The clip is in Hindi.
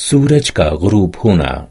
सूरज का गुरूब होना।